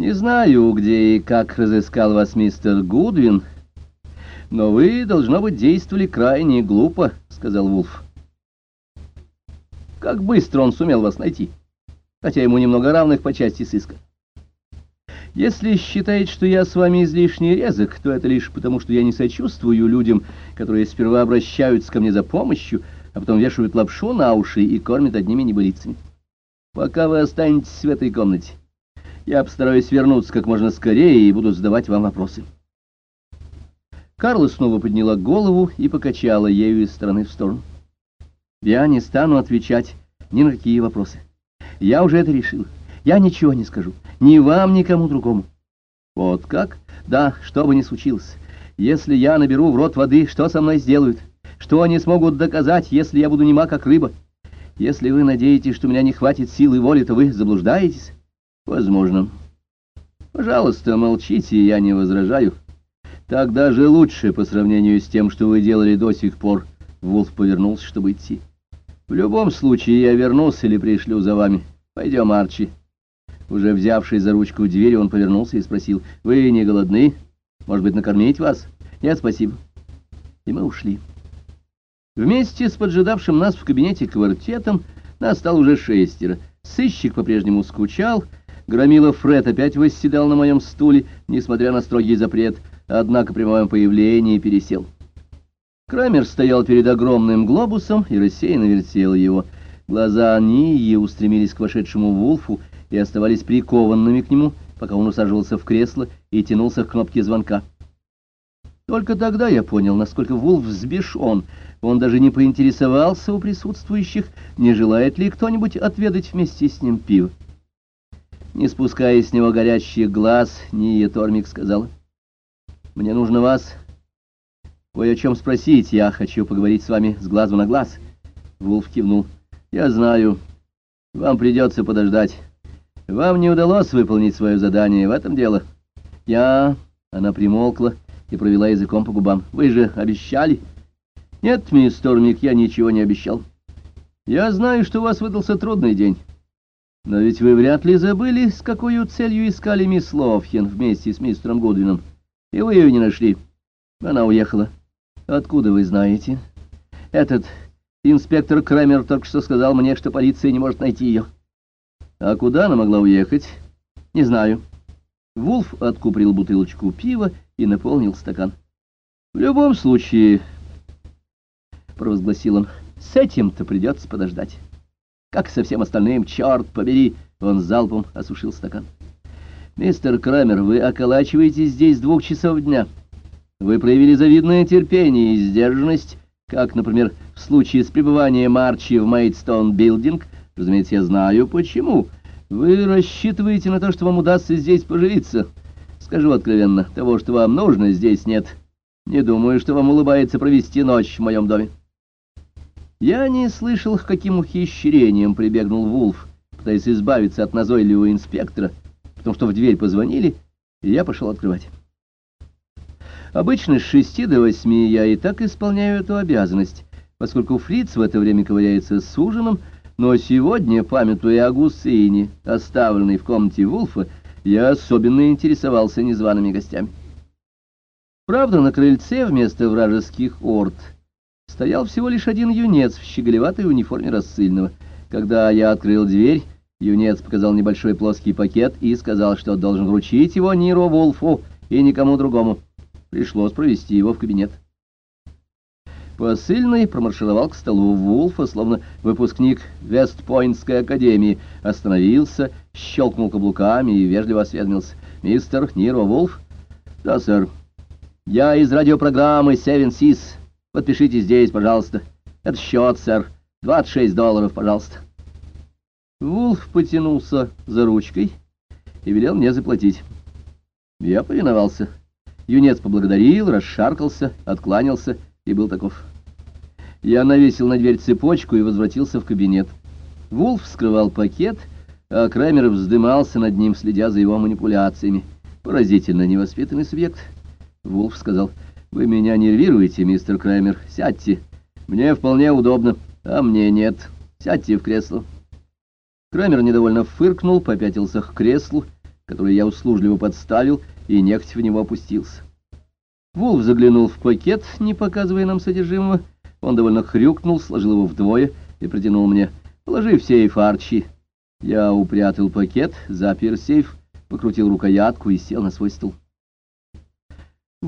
Не знаю, где и как разыскал вас мистер Гудвин, но вы, должно быть, действовали крайне глупо, — сказал Вулф. Как быстро он сумел вас найти, хотя ему немного равных по части сыска. Если считает, что я с вами излишне резок, то это лишь потому, что я не сочувствую людям, которые сперва обращаются ко мне за помощью, а потом вешают лапшу на уши и кормят одними небылицами. Пока вы останетесь в этой комнате, я постараюсь вернуться как можно скорее и буду задавать вам вопросы. Карла снова подняла голову и покачала ею из стороны в сторону. Я не стану отвечать ни на какие вопросы. Я уже это решил. Я ничего не скажу. Ни вам, ни кому другому. Вот как? Да, что бы ни случилось. Если я наберу в рот воды, что со мной сделают? Что они смогут доказать, если я буду нема, как рыба? Если вы надеетесь, что у меня не хватит силы и воли, то вы заблуждаетесь. Возможно. Пожалуйста, молчите, я не возражаю. Так даже лучше по сравнению с тем, что вы делали до сих пор. Вулф повернулся, чтобы идти. В любом случае, я вернусь или пришлю за вами. Пойдем, Арчи. Уже взявший за ручку двери, он повернулся и спросил, «Вы не голодны? Может быть, накормить вас?» «Нет, спасибо». И мы ушли. Вместе с поджидавшим нас в кабинете квартетом нас стало уже шестеро. Сыщик по-прежнему скучал, Громила Фред опять восседал на моем стуле, несмотря на строгий запрет, однако при моем появлении пересел. Крамер стоял перед огромным глобусом и рассеянно вертел его. Глаза Нии устремились к вошедшему Вулфу и оставались прикованными к нему, пока он усаживался в кресло и тянулся к кнопке звонка. Только тогда я понял, насколько Вулф взбешен. Он даже не поинтересовался у присутствующих, не желает ли кто-нибудь отведать вместе с ним пиво. Не спуская с него горящих глаз, Ния Тормик сказала, «Мне нужно вас кое о чем спросить. Я хочу поговорить с вами с глазу на глаз». Вулф кивнул, «Я знаю. Вам придется подождать. Вам не удалось выполнить свое задание, в этом дело. Я...» Она примолкла и провела языком по губам. «Вы же обещали?» «Нет, мисс Тормик, я ничего не обещал. Я знаю, что у вас выдался трудный день». Но ведь вы вряд ли забыли, с какой целью искали мисс Ловхен вместе с мистером Гудвином. И вы ее не нашли. Она уехала. Откуда вы знаете? Этот инспектор Крамер только что сказал мне, что полиция не может найти ее. А куда она могла уехать? Не знаю. Вулф откуприл бутылочку пива и наполнил стакан. В любом случае, провозгласил он, с этим-то придется подождать. Как со всем остальным, черт побери!» Он залпом осушил стакан. «Мистер Крамер, вы околачиваетесь здесь двух часов дня. Вы проявили завидное терпение и сдержанность, как, например, в случае с пребыванием Марчи в Мейдстоун Билдинг. Разумеется, я знаю, почему. Вы рассчитываете на то, что вам удастся здесь поживиться. Скажу откровенно, того, что вам нужно, здесь нет. Не думаю, что вам улыбается провести ночь в моем доме». Я не слышал, к каким ухищрениям прибегнул Вулф, пытаясь избавиться от назойливого инспектора, потому что в дверь позвонили, и я пошел открывать. Обычно с шести до восьми я и так исполняю эту обязанность, поскольку Фриц в это время ковыряется с ужином, но сегодня, памятуя о гусыне, оставленной в комнате Вулфа, я особенно интересовался незваными гостями. Правда, на крыльце вместо вражеских орд — стоял всего лишь один юнец в щеголеватой униформе рассыльного. Когда я открыл дверь, юнец показал небольшой плоский пакет и сказал, что должен вручить его Ниро Волфу и никому другому. Пришлось провести его в кабинет. Посыльный промаршировал к столу Вулфа, словно выпускник Вестпойнтской академии, остановился, щелкнул каблуками и вежливо осведомился. «Мистер Ниро Вулф?» «Да, сэр. Я из радиопрограммы «Севен Сис». Подпишите здесь, пожалуйста. Это счет, сэр. 26 долларов, пожалуйста. Вулф потянулся за ручкой и велел мне заплатить. Я повиновался. Юнец поблагодарил, расшаркался, откланялся и был таков. Я навесил на дверь цепочку и возвратился в кабинет. Вулф вскрывал пакет, а Крамер вздымался над ним, следя за его манипуляциями. Поразительно невоспитанный субъект. Вулф сказал... Вы меня нервируете, мистер Краймер. Сядьте. Мне вполне удобно, а мне нет. Сядьте в кресло. Крамер недовольно фыркнул, попятился к креслу. который я услужливо подставил, и нехотя в него опустился. Вулф заглянул в пакет, не показывая нам содержимого. Он довольно хрюкнул, сложил его вдвое и протянул мне. «Положи в сейф, Арчи». Я упрятал пакет, запер сейф, покрутил рукоятку и сел на свой стул.